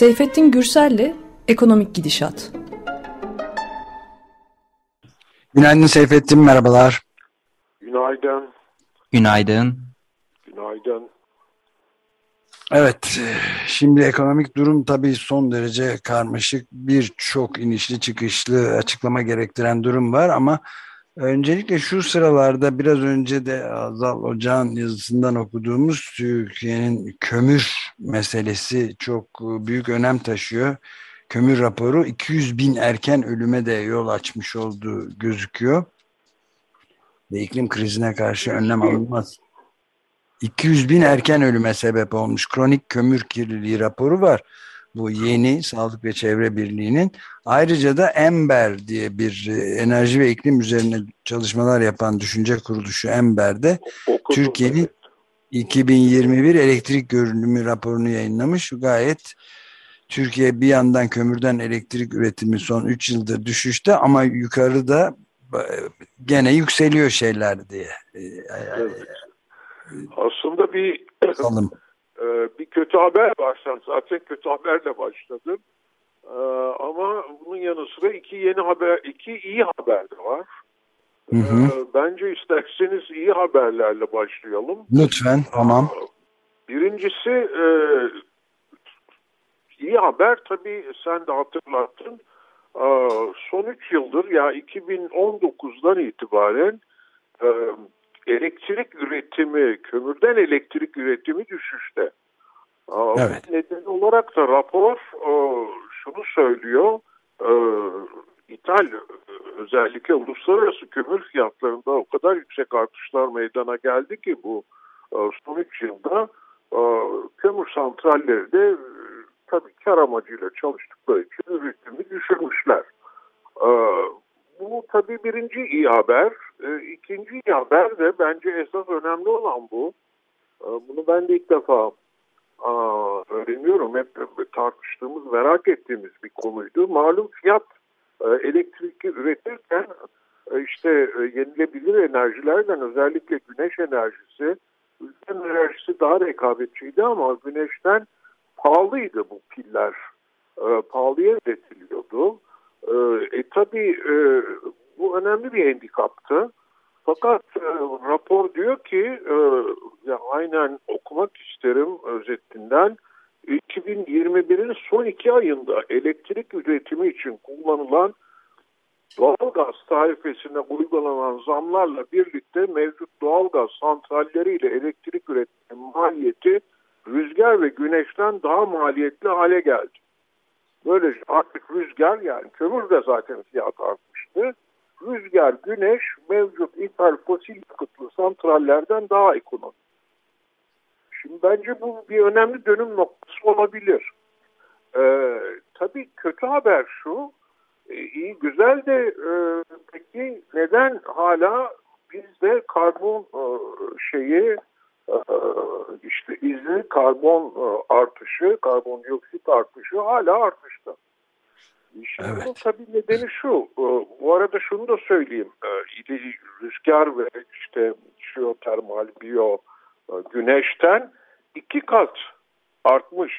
Seyfettin Gürsel'le Ekonomik Gidişat. Günaydın Seyfettin, merhabalar. Günaydın. Günaydın. Günaydın. Evet, şimdi ekonomik durum tabii son derece karmaşık. Birçok inişli çıkışlı açıklama gerektiren durum var ama öncelikle şu sıralarda biraz önce de Azal Ocağ'ın yazısından okuduğumuz Türkiye'nin kömür meselesi çok büyük önem taşıyor. Kömür raporu 200 bin erken ölüme de yol açmış olduğu gözüküyor. Ve iklim krizine karşı önlem alınmaz. 200 bin erken ölüme sebep olmuş kronik kömür kirliliği raporu var. Bu yeni Sağlık ve Çevre Birliği'nin ayrıca da Ember diye bir e, enerji ve iklim üzerine çalışmalar yapan düşünce kuruluşu Ember'de Türkiye'nin 2021 elektrik görünümü raporunu yayınlamış. Gayet Türkiye bir yandan kömürden elektrik üretimi son 3 yıldır düşüşte ama yukarıda e, gene yükseliyor şeyler diye. E, evet. Aslında bir Alım. bir kötü haber var. Zaten kötü haberle başladım. Ama bunun yanı sıra iki yeni haber, iki iyi haber de var. Hı hı. Bence isterseniz iyi haberlerle başlayalım. Lütfen, tamam. Birincisi iyi haber tabii sen de hatırlattın. Son 3 yıldır ya 2019'dan itibaren elektrik üretimi, kömürden elektrik üretimi düşüşte. Evet. Neden olarak da rapor şunu söylüyor. İthal özellikle uluslararası kömür fiyatlarında o kadar yüksek artışlar meydana geldi ki bu son 3 yılda kömür santralleri de tabii kar amacıyla çalıştıkları için üretimi düşürmüşler. Bu tabii birinci iyi haber. İkinci iyi haber de bence esas önemli olan bu. Bunu ben de ilk defa öğreniyorum. Hep tartıştığımız, merak ettiğimiz bir konuydu. Malum fiyat elektrik üretirken işte yenilebilir enerjilerden özellikle güneş enerjisi, ülke enerjisi daha rekabetçiydi ama güneşten pahalıydı bu piller. Pahalıya üretiliyordu. E tabii e, bu önemli bir handikaptı. Fakat e, rapor diyor ki, e, ya aynen okumak isterim özetinden, 2021'in son iki ayında elektrik üretimi için kullanılan doğalgaz tarifesine uygulanan zamlarla birlikte mevcut doğalgaz santralleriyle elektrik üretimi maliyeti rüzgar ve güneşten daha maliyetli hale geldi. Böylece artık rüzgar yani kömür de zaten fiyat artmıştı. Rüzgar, güneş mevcut ithal fosil yakıtlı santrallerden daha ekonomik. Şimdi bence bu bir önemli dönüm noktası olabilir. Ee, tabii kötü haber şu, e, iyi güzel de e, peki neden hala bizde karbon e, şeyi işte izni karbon artışı, karbondioksit artışı hala artışta. Şimdi evet. tabii nedeni şu, bu arada şunu da söyleyeyim, rüzgar ve işte jeotermal, biyo, güneşten iki kat artmış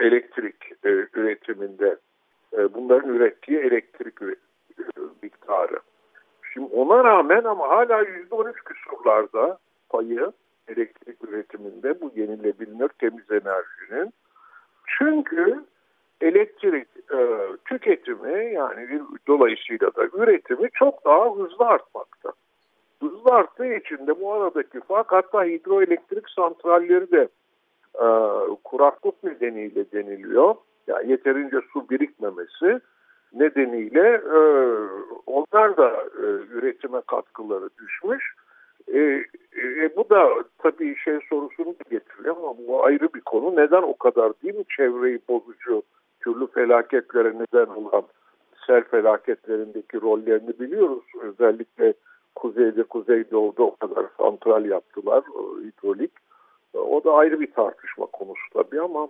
elektrik üretiminde bunların ürettiği elektrik miktarı. Şimdi ona rağmen ama hala %13 küsurlarda payı elektrik üretiminde bu yenilebilir temiz enerjinin. Çünkü elektrik e, tüketimi yani dolayısıyla da üretimi çok daha hızlı artmakta. Hızlı arttığı için de bu aradaki fark hatta hidroelektrik santralleri de e, kuraklık nedeniyle deniliyor. Yani yeterince su birikmemesi nedeniyle e, onlar da e, üretime katkıları düşmüş. E, e, bu da tabii şey sorusunu getiriyor ama bu ayrı bir konu. Neden o kadar değil mi çevreyi bozucu türlü felaketlere neden olan sel felaketlerindeki rollerini biliyoruz. Özellikle kuzeyde, kuzeydoğuda o kadar santral yaptılar, hidrolik. O da ayrı bir tartışma konusu tabii ama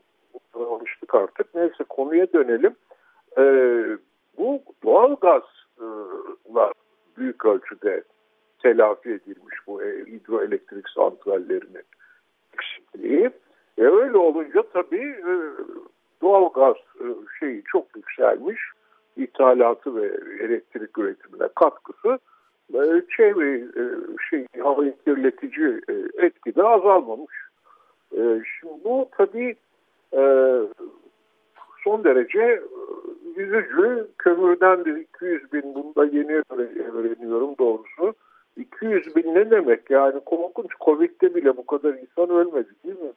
alıştık artık. Neyse konuya dönelim. Ee, bu doğal gazla büyük ölçüde telafi edilmiş bu e, hidroelektrik santrallerinin eksikliği. E öyle olunca tabii e, doğal gaz e, şeyi çok yükselmiş. İthalatı ve elektrik üretimine katkısı e, çevre e, şey havayı kirletici e, etkide azalmamış. E, şimdi bu tabii son derece e, üzücü. Kömürden de 200 bin bunda yeni öğreniyorum doğrusu. 200 bin ne demek yani korkunç Covid'de bile bu kadar insan ölmedi değil mi?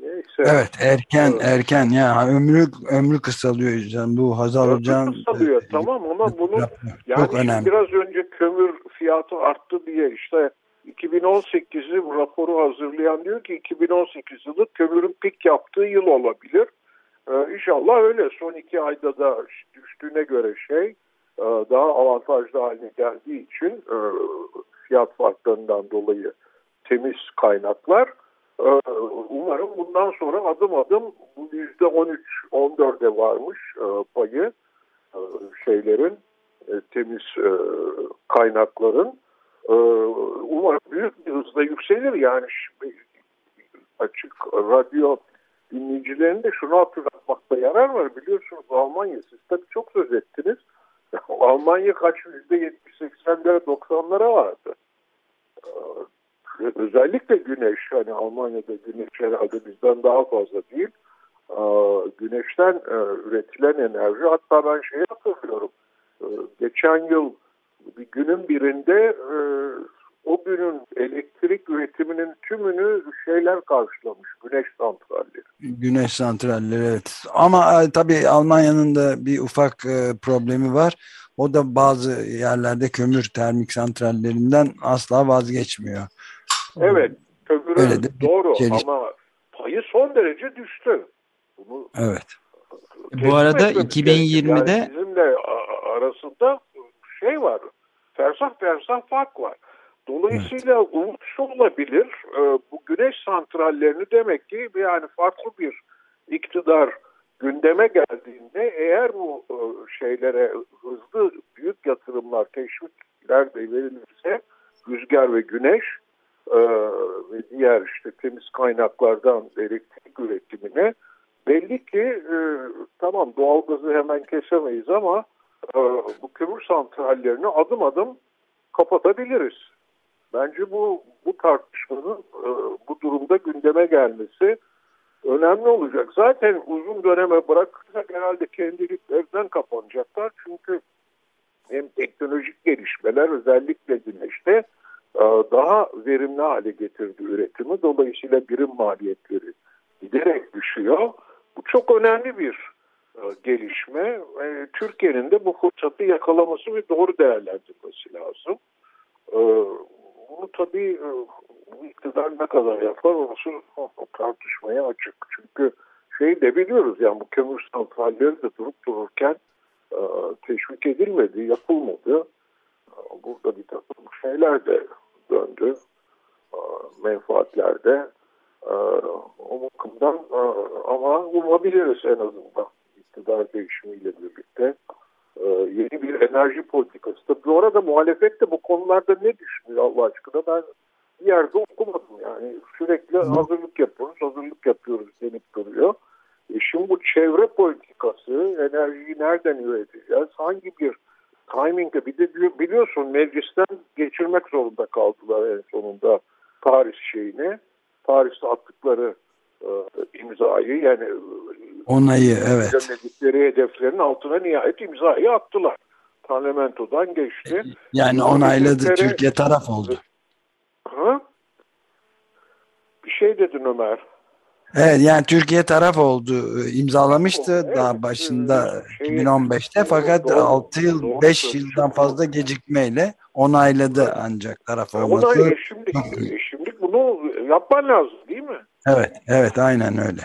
Neyse. Evet erken evet. erken ya ömrü ömrü kısalıyor canım bu Hazal Hocam. Kısalıyor e, tamam ama bunu yani çok önemli. biraz önce kömür fiyatı arttı diye işte 2018'i raporu hazırlayan diyor ki 2018 yılı kömürün pik yaptığı yıl olabilir. Ee, inşallah öyle. Son iki ayda da düştüğüne göre şey e, daha avantajlı haline geldiği için e, fiyat farklarından dolayı temiz kaynaklar e, umarım bundan sonra adım adım yüzde 13-14'e varmış e, payı e, şeylerin e, temiz kaynakların umarım büyük bir hızla yükselir yani açık radyo dinleyicilerinde şunu hatırlatmakta yarar var. Biliyorsunuz Almanya siz tabii çok söz ettiniz. Almanya kaç yüzde 70-80'lere 90'lara vardı. Ee, özellikle güneş hani Almanya'da güneş herhalde bizden daha fazla değil. Ee, güneşten e, üretilen enerji hatta ben şeyi hatırlıyorum. Ee, geçen yıl bir günün birinde e, o günün elektrik üretiminin tümünü şeyler karşılamış. Güneş santralleri. Güneş santralleri evet. Ama e, tabii Almanya'nın da bir ufak e, problemi var. O da bazı yerlerde kömür termik santrallerinden asla vazgeçmiyor. Evet. Kömürü Öyle de doğru çeliş... ama payı son derece düştü. Bunu evet. Bu arada 2020'de yani bizimle arasında şey var. Fersah fersah fark var. Dolayısıyla evet. umut şu olabilir. E, bu güneş santrallerini demek ki yani farklı bir iktidar gündeme geldiğinde eğer bu e, şeylere hızlı büyük yatırımlar, teşvikler de verilirse rüzgar ve güneş e, ve diğer işte temiz kaynaklardan elektrik üretimine belli ki tamam doğalgazı hemen kesemeyiz ama bu kömür santrallerini adım adım kapatabiliriz. Bence bu bu tartışmanın e, bu durumda gündeme gelmesi önemli olacak. Zaten uzun döneme bırakırsak herhalde kendiliklerinden kapanacaklar. Çünkü hem teknolojik gelişmeler özellikle güneşte e, daha verimli hale getirdi üretimi. Dolayısıyla birim maliyetleri giderek düşüyor. Bu çok önemli bir e, gelişme. E, Türkiye'nin de bu fırsatı yakalaması ve doğru değerlendirmesi lazım. Bunu tabii e, iktidar ne kadar yapar orası tartışmaya açık. Çünkü şey de biliyoruz yani bu kömür santralleri de durup dururken e, teşvik edilmedi, yapılmadı. E, burada bir takım şeyler de döndü. Menfaatler de. O bakımdan ama umabiliriz en azından iktidar değişimiyle birlikte e, yeni bir enerji politikası. Tabii orada muhalefet de bu konularda ne düşünüyor Allah aşkına ben bir yerde okumadım yani sürekli hazırlık yapıyoruz, hazırlık yapıyoruz denip duruyor. E şimdi bu çevre politikası, enerjiyi nereden üreteceğiz, hangi bir timing'e bir de biliyorsun meclisten geçirmek zorunda kaldılar en sonunda Paris şeyini. Paris'te attıkları imzayı yani onayı evet. Düzenledikleri hedeflerin altına nihayet imzayı attılar. Parlamentodan geçti. Yani onayladı. Hedefleri... Türkiye taraf oldu. Ha? Bir şey dedin Ömer. Evet yani Türkiye taraf oldu. imzalamıştı evet, daha başında şey, 2015'te fakat doğru, 6 yıl doğru, 5 doğru, yıldan fazla gecikmeyle onayladı ancak taraf olması. Onay, şimdi, şimdi bunu yapman lazım değil mi? Evet, evet aynen öyle.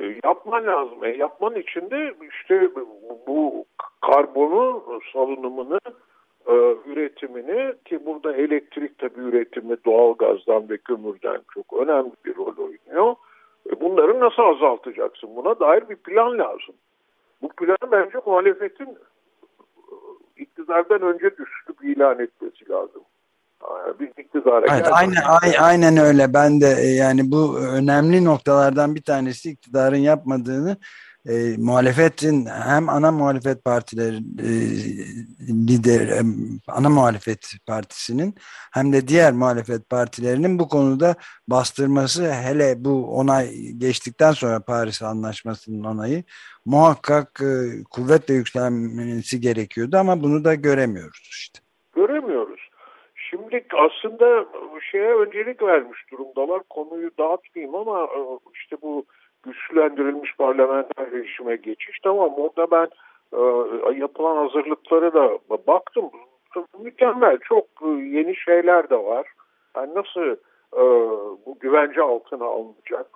E, yapman lazım. E, yapman için de işte bu karbonu salınımını e, üretimini ki burada elektrik tabi üretimi doğal gazdan ve kömürden çok önemli bir rol oynuyor. E, bunları nasıl azaltacaksın? Buna dair bir plan lazım. Bu planı bence muhalefetin e, iktidardan önce düşürüp ilan etmesi lazım bir iktidara evet, aynen, aynen öyle. Ben de e, yani bu önemli noktalardan bir tanesi iktidarın yapmadığını e, muhalefetin hem ana muhalefet partileri e, lider e, ana muhalefet partisinin hem de diğer muhalefet partilerinin bu konuda bastırması hele bu onay geçtikten sonra Paris Anlaşması'nın onayı muhakkak e, kuvvetle yükselmesi gerekiyordu ama bunu da göremiyoruz işte. Göremiyoruz. Şimdi aslında şeye öncelik vermiş durumdalar. Konuyu dağıtmayayım ama e, işte bu güçlendirilmiş parlamenter rejime geçiş. Tamam orada ben e, yapılan hazırlıklara da baktım. Mükemmel. Çok e, yeni şeyler de var. Yani nasıl bu güvence altına alınacak?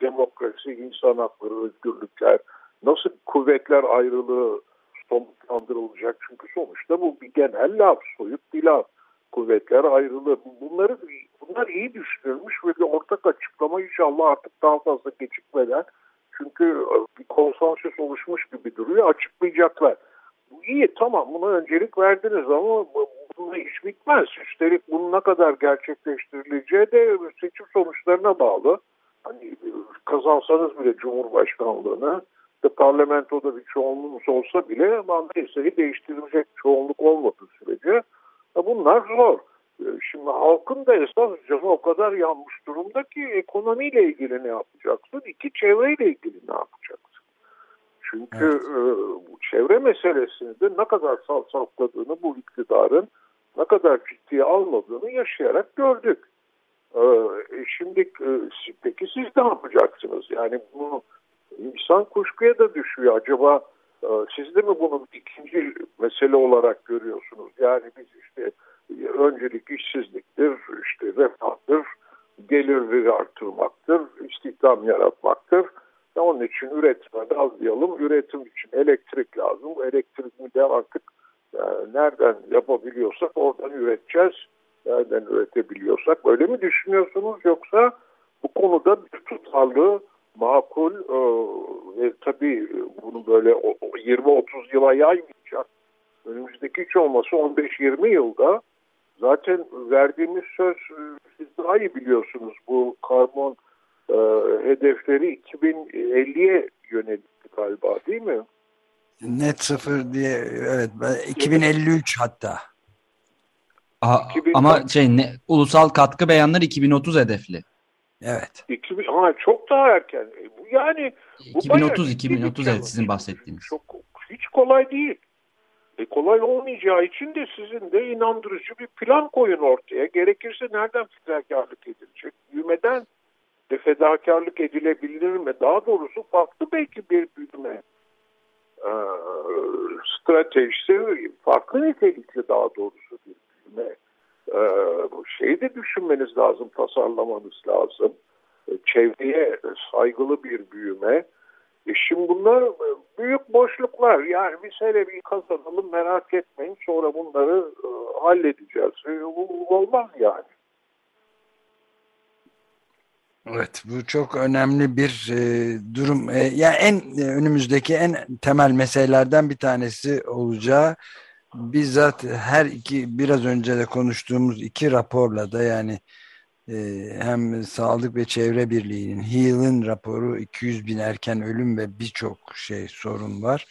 Demokrasi, insan hakları, özgürlükler, nasıl kuvvetler ayrılığı somutlandırılacak? Çünkü sonuçta bu bir genel laf, soyut bir laf. Kuvvetler ayrılığı. Bunları bunlar iyi düşünülmüş ve bir ortak açıklama inşallah artık daha fazla gecikmeden çünkü e, bir konsensüs oluşmuş gibi duruyor açıklayacaklar. Bu iyi tamam buna öncelik verdiniz ama bununla iş bitmez. Üstelik bunun ne kadar gerçekleştirileceği de seçim sonuçlarına bağlı. Hani e, kazansanız bile Cumhurbaşkanlığını de parlamentoda bir çoğunluğunuz olsa bile anayasayı değiştirecek çoğunluk olmadığı sürece bunlar zor. Ee, şimdi halkın da esas canı o kadar yanmış durumda ki ekonomiyle ilgili ne yapacaksın? İki çevreyle ilgili ne yapacaksın? Çünkü evet. e, bu çevre meselesini de ne kadar salsakladığını bu iktidarın ne kadar ciddiye almadığını yaşayarak gördük. E, e şimdi e, peki siz ne yapacaksınız? Yani bunu insan kuşkuya da düşüyor. Acaba e, siz de mi bunu ikinci mesele olarak görüyorsunuz? Yani biz işte öncelik işsizliktir, işte refahtır, gelirleri artırmaktır, istihdam yaratmaktır. Ve onun için üretime de azlayalım. Üretim için elektrik lazım. Elektriğini de artık e, nereden yapabiliyorsak oradan üreteceğiz. Nereden üretebiliyorsak. Böyle mi düşünüyorsunuz yoksa bu konuda bir tutarlı, makul e, ve tabii bunu böyle 20-30 yıla yaymayacak. Önümüzdeki hiç olması 15-20 yılda Zaten verdiğimiz söz e, siz daha iyi biliyorsunuz bu karbon e, hedefleri 2050'ye yönelik galiba değil mi? Net sıfır diye evet 2053 hatta. Aha, 2000, ama şey ne, ulusal katkı beyanları 2030 hedefli. Evet. 2000, ha, çok daha erken. E, yani bu 2030 2030 evet sizin bahsettiğiniz. Çok hiç kolay değil. E kolay olmayacağı için de sizin de inandırıcı bir plan koyun ortaya. Gerekirse nereden fedakarlık edilecek? Büyümeden de fedakarlık edilebilir mi? Daha doğrusu farklı belki bir büyüme e, stratejisi, farklı nitelikli daha doğrusu bir büyüme. E, şeyi de düşünmeniz lazım, tasarlamanız lazım. E, çevreye saygılı bir büyüme e şimdi bunlar e, büyük boşluklar. Yani biz hele bir kazanalım merak etmeyin sonra bunları e, halledeceğiz. E, bu olmaz yani. Evet bu çok önemli bir e, durum. E, yani en e, önümüzdeki en temel meselelerden bir tanesi olacağı bizzat her iki biraz önce de konuştuğumuz iki raporla da yani ee, hem Sağlık ve Çevre Birliği'nin HEAL'ın raporu 200 bin erken ölüm ve birçok şey sorun var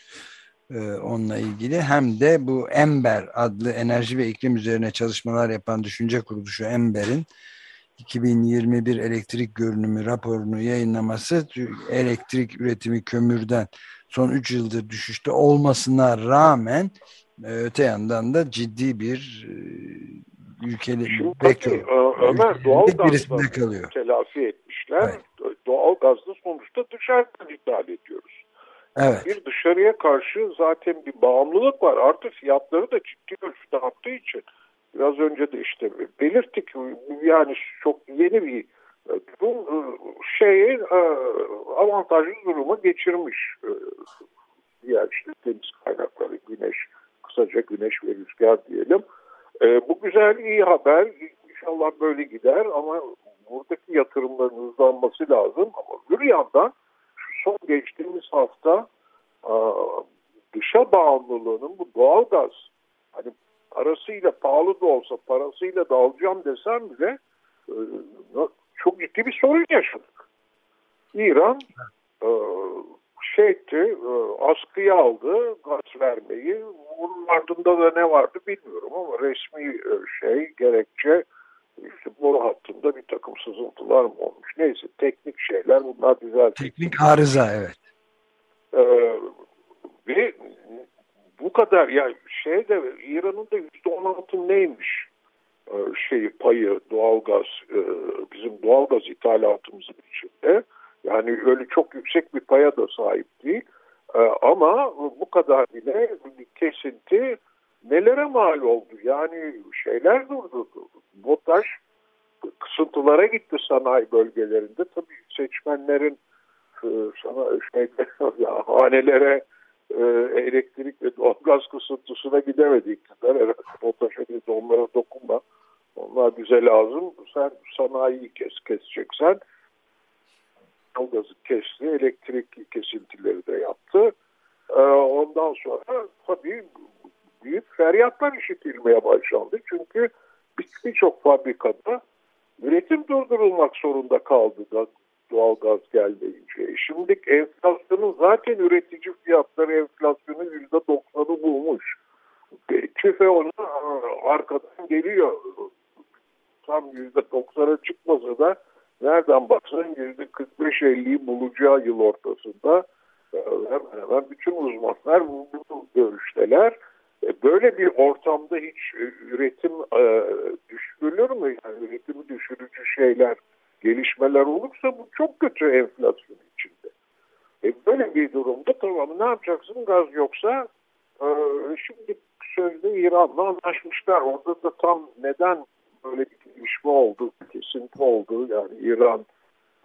ee, onunla ilgili. Hem de bu EMBER adlı enerji ve iklim üzerine çalışmalar yapan düşünce kuruluşu EMBER'in 2021 elektrik görünümü raporunu yayınlaması elektrik üretimi kömürden son 3 yıldır düşüşte olmasına rağmen e, öte yandan da ciddi bir e, ülkenin Şimdi peki, e, Ömer doğal gazla kalıyor. telafi etmişler. Evet. Doğal gazda sonuçta dışarıdan ithal ediyoruz. Evet. Bir dışarıya karşı zaten bir bağımlılık var. Artı fiyatları da ciddi ölçüde arttığı için biraz önce de işte belirttik yani çok yeni bir e, e, şeyi avantajlı duruma geçirmiş diğer işte deniz kaynakları, güneş, kısaca güneş ve rüzgar diyelim. E, bu güzel, iyi haber. İnşallah böyle gider ama buradaki yatırımların hızlanması lazım. Ama bir yandan şu son geçtiğimiz hafta e, dışa bağımlılığının bu doğal gaz hani parasıyla pahalı da olsa parasıyla da alacağım desem bile e, çok ciddi bir sorun yaşadık. İran e, şey etti, e, askıya aldı gaz vermeyi. Bunun ardında da ne vardı bilmiyorum ama resmi e, şey gerekçe işte boru hattında bir takım sızıntılar mı olmuş? Neyse teknik şeyler bunlar güzel. Teknik arıza evet. Ee, ve bu kadar ya şey de İran'ın da yüzde on altı neymiş ee, şeyi payı doğalgaz e, bizim doğalgaz ithalatımızın içinde yani öyle çok yüksek bir paya da sahip değil ama bu kadar bile kesinti nelere mal oldu yani şeyler durdu BOTAŞ kısıntılara gitti sanayi bölgelerinde tabii seçmenlerin e, sana şeyde hanelere e, elektrik ve doğalgaz kısıntısına gidemedi iktidar. Evet, BOTAŞ'a dedi onlara dokunma. Onlar bize lazım. Sen sanayiyi kes, keseceksen doğalgazı kesti, elektrik kesintileri de yaptı. E, ondan sonra tabii büyük feryatlar işitilmeye başlandı. Çünkü birçok fabrikada üretim durdurulmak zorunda kaldı da doğal gaz gelmeyince. Şimdi enflasyonun zaten üretici fiyatları enflasyonu yüzde doksanı bulmuş. E, tüfe ona arkadan geliyor. Tam yüzde doksana çıkmasa da nereden baksan yüzde 45-50'yi bulacağı yıl ortasında e, hemen hemen bütün uzmanlar bu, bu görüşteler. E, böyle bir ortamda hiç üretim e, düşürülür mü? Yani üretimi düşürücü şeyler gelişmeler olursa bu çok kötü enflasyon içinde. E böyle bir durumda tamam ne yapacaksın gaz yoksa şimdi sözde İran'la anlaşmışlar. Orada da tam neden böyle bir gelişme oldu, kesinti oldu. Yani İran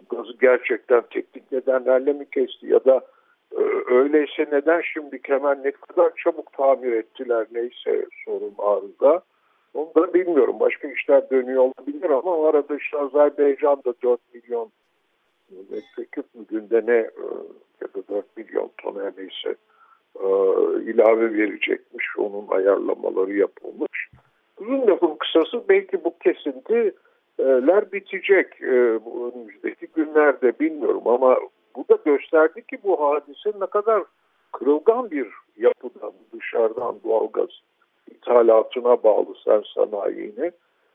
gazı gerçekten teknik nedenlerle mi kesti ya da e, öyleyse neden şimdi hemen ne kadar çabuk tamir ettiler neyse sorun arıza. Onu da bilmiyorum. Başka işler dönüyor olabilir ama o arada işte Azerbaycan'da 4 milyon metreküp mü günde ne e, ya da 4 milyon ton neyse e, ilave verecekmiş. Onun ayarlamaları yapılmış. Uzun lafın kısası belki bu kesintiler bitecek e, bu önümüzdeki günlerde bilmiyorum ama bu da gösterdi ki bu hadise ne kadar kırılgan bir yapıdan dışarıdan doğalgaz ithalatına bağlı sen sanayini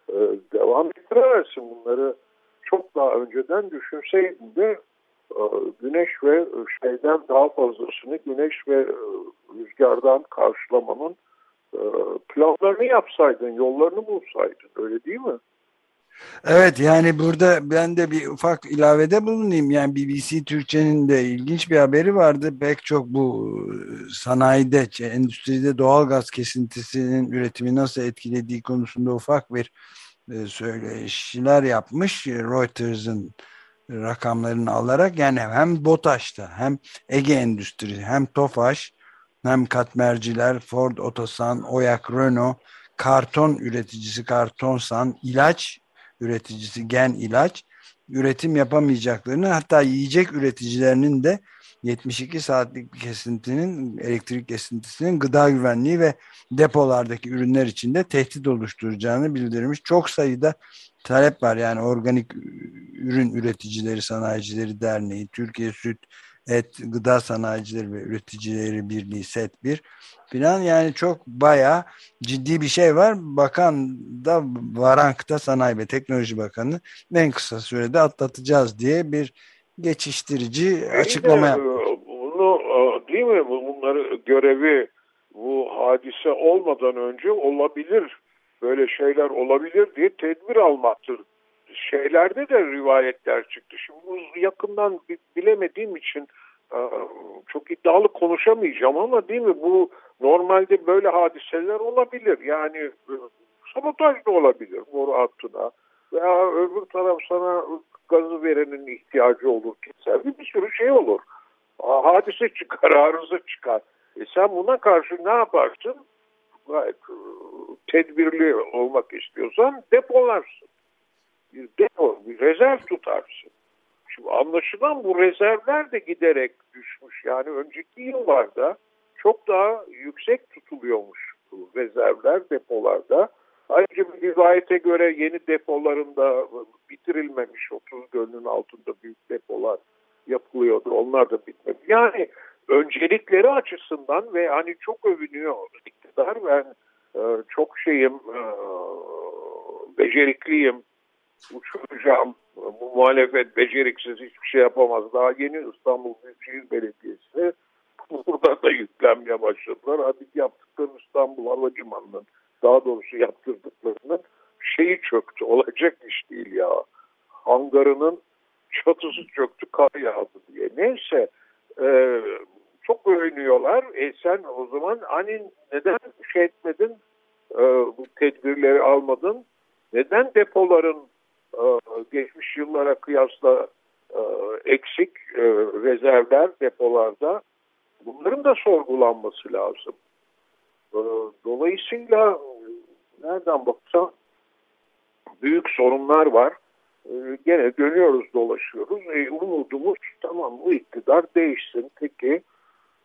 e, devam ettiremezsin. Bunları çok daha önceden düşünseydin de e, güneş ve şeyden daha fazlasını güneş ve rüzgardan karşılamanın planlarını yapsaydın, yollarını bulsaydın. Öyle değil mi? Evet yani burada ben de bir ufak ilavede bulunayım. Yani BBC Türkçe'nin de ilginç bir haberi vardı. Pek çok bu sanayide, endüstride doğal gaz kesintisinin üretimi nasıl etkilediği konusunda ufak bir e, söyleşiler yapmış. Reuters'ın rakamlarını alarak yani hem BOTAŞ'ta hem Ege Endüstri hem TOFAŞ hem katmerciler Ford Otosan, Oyak Renault karton üreticisi Kartonsan, ilaç üreticisi Gen ilaç üretim yapamayacaklarını hatta yiyecek üreticilerinin de 72 saatlik bir kesintinin elektrik kesintisinin gıda güvenliği ve depolardaki ürünler içinde tehdit oluşturacağını bildirmiş. Çok sayıda talep var yani organik ürün üreticileri sanayicileri derneği, Türkiye Süt Et Gıda Sanayicileri ve Üreticileri Birliği SET 1 filan yani çok baya ciddi bir şey var. Bakan da Varank'ta Sanayi ve Teknoloji Bakanı en kısa sürede atlatacağız diye bir geçiştirici açıklama yaptı. Bunu e, değil mi bunları görevi bu hadise olmadan önce olabilir böyle şeyler olabilir diye tedbir almaktır. Şeylerde de rivayetler çıktı. Şimdi yakından bilemediğim için e, çok iddialı konuşamayacağım ama değil mi bu Normalde böyle hadiseler olabilir. Yani e, sabotaj da olabilir boru hattına. Veya öbür taraf sana gazı verenin ihtiyacı olur keser. Bir, bir sürü şey olur. Hadise çıkar, arıza çıkar. E sen buna karşı ne yaparsın? Gayet e, tedbirli olmak istiyorsan depolarsın. Bir depo, bir rezerv tutarsın. Şimdi anlaşılan bu rezervler de giderek düşmüş. Yani önceki yıllarda çok daha yüksek tutuluyormuş bu rezervler depolarda. Ayrıca bir rivayete göre yeni depolarında bitirilmemiş 30 gölünün altında büyük depolar yapılıyordu. Onlar da bitmedi. Yani öncelikleri açısından ve hani çok övünüyor iktidar. Ben e, çok şeyim, e, becerikliyim, uçuracağım. Bu muhalefet beceriksiz hiçbir şey yapamaz. Daha yeni İstanbul Büyükşehir Belediyesi burada da yüklenmeye başladılar. Hadi yaptıkları İstanbul Havacımanı'nın daha doğrusu yaptırdıklarının şeyi çöktü. Olacak iş değil ya. Hangarının çatısı çöktü kar yağdı diye. Neyse e, çok övünüyorlar. E sen o zaman hani neden şey etmedin e, bu tedbirleri almadın? Neden depoların geçmiş yıllara kıyasla e, eksik e, rezervler depolarda bunların da sorgulanması lazım. E, dolayısıyla nereden baksan büyük sorunlar var. E, gene dönüyoruz dolaşıyoruz. E, umudumuz tamam bu iktidar değişsin. Peki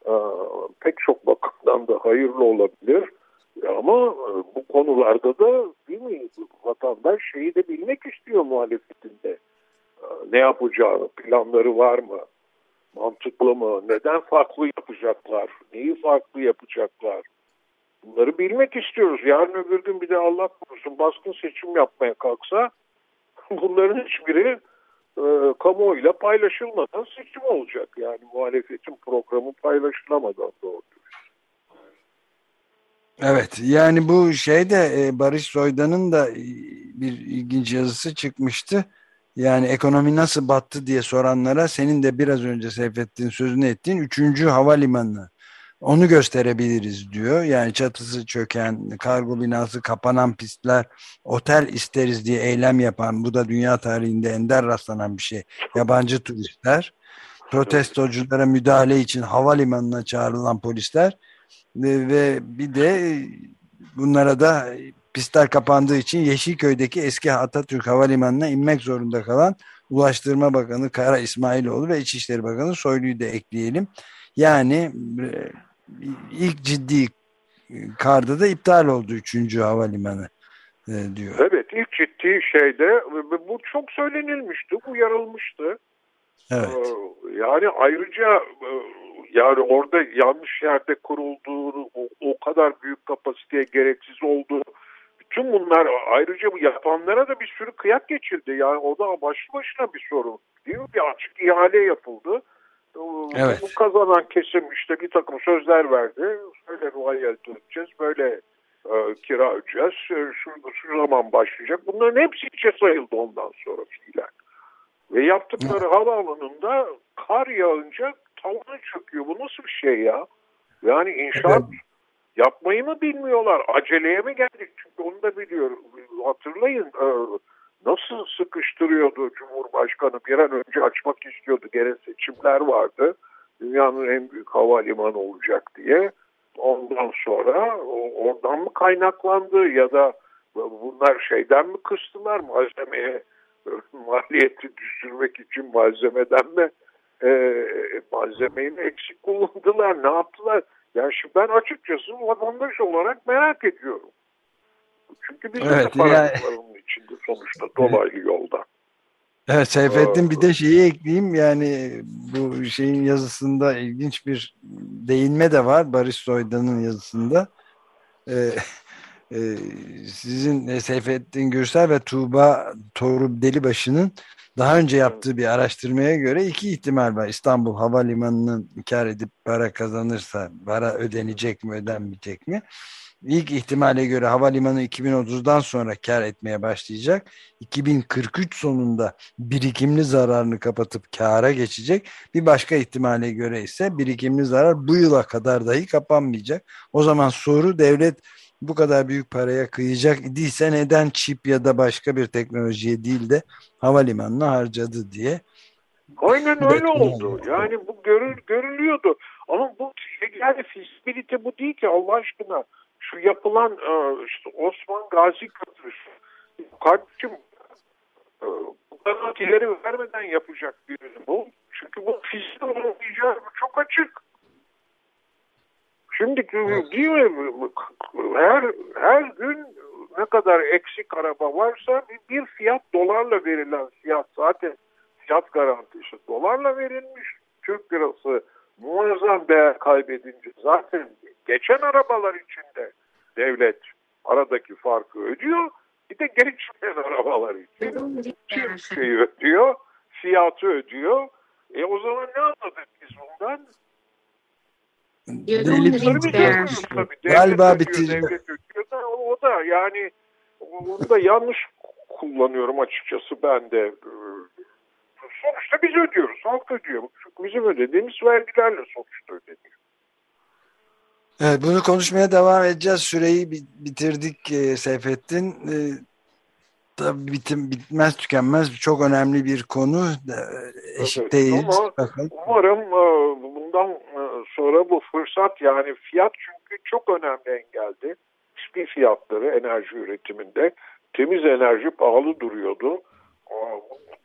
e, pek çok bakımdan da hayırlı olabilir. Ama e, bu konularda da değil mi vatandaş şeyi de bilmek istiyor muhalefetinde. E, ne yapacağını, planları var mı? Mantıklı mı? Neden farklı yapacaklar? Neyi farklı yapacaklar? Bunları bilmek istiyoruz. Yarın öbür gün bir de Allah korusun baskın seçim yapmaya kalksa bunların hiçbiri e, kamuoyuyla paylaşılmadan seçim olacak. Yani muhalefetin programı paylaşılamadan doğru. Evet yani bu şeyde e, Barış Soydan'ın da e, bir ilginç yazısı çıkmıştı. Yani ekonomi nasıl battı diye soranlara senin de biraz önce Seyfettin sözünü ettiğin 3. havalimanı onu gösterebiliriz diyor. Yani çatısı çöken, kargo binası kapanan pistler, otel isteriz diye eylem yapan, bu da dünya tarihinde ender rastlanan bir şey. Yabancı turistler, protestoculara müdahale için havalimanına çağrılan polisler ve, bir de bunlara da pistler kapandığı için Yeşilköy'deki eski Atatürk Havalimanı'na inmek zorunda kalan Ulaştırma Bakanı Kara İsmailoğlu ve İçişleri Bakanı Soylu'yu da ekleyelim. Yani ilk ciddi karda da iptal oldu 3. havalimanı e, diyor. Evet ilk ciddi şeyde bu çok söylenilmişti, uyarılmıştı. Evet. Ee, yani ayrıca e, yani orada yanlış yerde kurulduğu, o, o kadar büyük kapasiteye gereksiz olduğu bütün bunlar ayrıca bu yapanlara da bir sürü kıyak geçildi. Yani o da başlı başına bir sorun. Değil mi? Bir açık ihale yapıldı. Evet. Bu kazanan kesim işte bir takım sözler verdi. Böyle royalty ödeyeceğiz, böyle e, kira ödeyeceğiz, e, şu, şu zaman başlayacak. Bunların hepsi içe sayıldı ondan sonra fiilen. Ve yaptıkları havaalanında kar yağınca tavana çöküyor. Bu nasıl bir şey ya? Yani inşaat evet. yapmayı mı bilmiyorlar? Aceleye mi geldik? Çünkü onu da biliyorum. Hatırlayın e, nasıl sıkıştırıyordu Cumhurbaşkanı bir an önce açmak istiyordu. Gene seçimler vardı. Dünyanın en büyük havalimanı olacak diye. Ondan sonra oradan mı kaynaklandı ya da bunlar şeyden mi kıstılar malzemeye maliyeti düşürmek için malzemeden mi e, malzemeyi eksik kullandılar ne yaptılar? Yani şimdi ben açıkçası vatandaş olarak merak ediyorum. Çünkü bizim evet, de yani... içinde sonuçta dolaylı yolda. Evet Seyfettin bir de şeyi ekleyeyim yani bu şeyin yazısında ilginç bir değinme de var Barış Soydan'ın yazısında. Ee, e, sizin Seyfettin Gürsel ve Tuğba Torub Delibaşı'nın daha önce yaptığı bir araştırmaya göre iki ihtimal var. İstanbul Havalimanı'nın kar edip para kazanırsa para ödenecek mi ödenmeyecek mi? İlk ihtimale göre havalimanı 2030'dan sonra kar etmeye başlayacak. 2043 sonunda birikimli zararını kapatıp kara geçecek. Bir başka ihtimale göre ise birikimli zarar bu yıla kadar dahi kapanmayacak. O zaman soru devlet bu kadar büyük paraya kıyacak idiyse neden çip ya da başka bir teknolojiye değil de havalimanına harcadı diye. Aynen öyle oldu. Yani bu görül, görülüyordu. Ama bu yani fizibilite bu değil ki Allah aşkına şu yapılan e, işte Osman Gazi Köprüsü kardeşim e, bu garantileri vermeden yapacak bir bu. Çünkü bu fizik olmayacağı çok açık. Şimdi değil mi? Her, her gün ne kadar eksik araba varsa bir fiyat dolarla verilen fiyat zaten fiyat garantisi dolarla verilmiş. Türk lirası muazzam değer kaybedince zaten geçen arabalar içinde devlet aradaki farkı ödüyor. Bir de geri çıkan arabalar için tüm şeyi ödüyor, fiyatı ödüyor. E o zaman ne anladık biz bundan? Galiba bitirdi. O da yani onu da yanlış kullanıyorum açıkçası ben de. Sonuçta biz ödüyoruz, halk ödüyor. Bizim ödediğimiz vergilerle sonuçta ödeniyor. Evet, bunu konuşmaya devam edeceğiz. Süreyi bitirdik e, Seyfettin. Tabii bitim, bitmez tükenmez çok önemli bir konu. Eşikteyiz. Evet, ama umarım e, bundan e, sonra bu fırsat yani fiyat çünkü çok önemli engeldi. Hiçbir fiyatları enerji üretiminde temiz enerji pahalı duruyordu.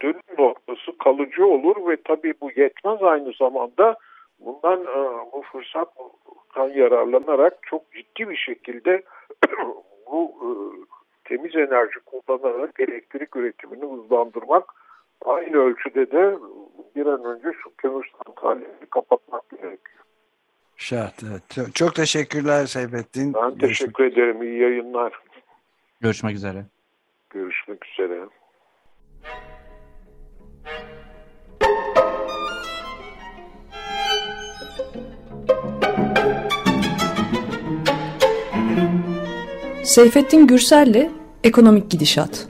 Dönüm noktası kalıcı olur ve tabii bu yetmez aynı zamanda bundan e, bu fırsattan yararlanarak çok ciddi bir şekilde bu temiz enerji kullanarak elektrik üretimini hızlandırmak aynı ölçüde de bir an önce şu kömür santrallerini kapatmak gerekiyor. Şart. Evet. Çok, çok teşekkürler Seyfettin. Ben teşekkür ederim. İyi yayınlar. Görüşmek üzere. Görüşmek üzere. Seyfettin Gürsel'le Ekonomik Gidişat.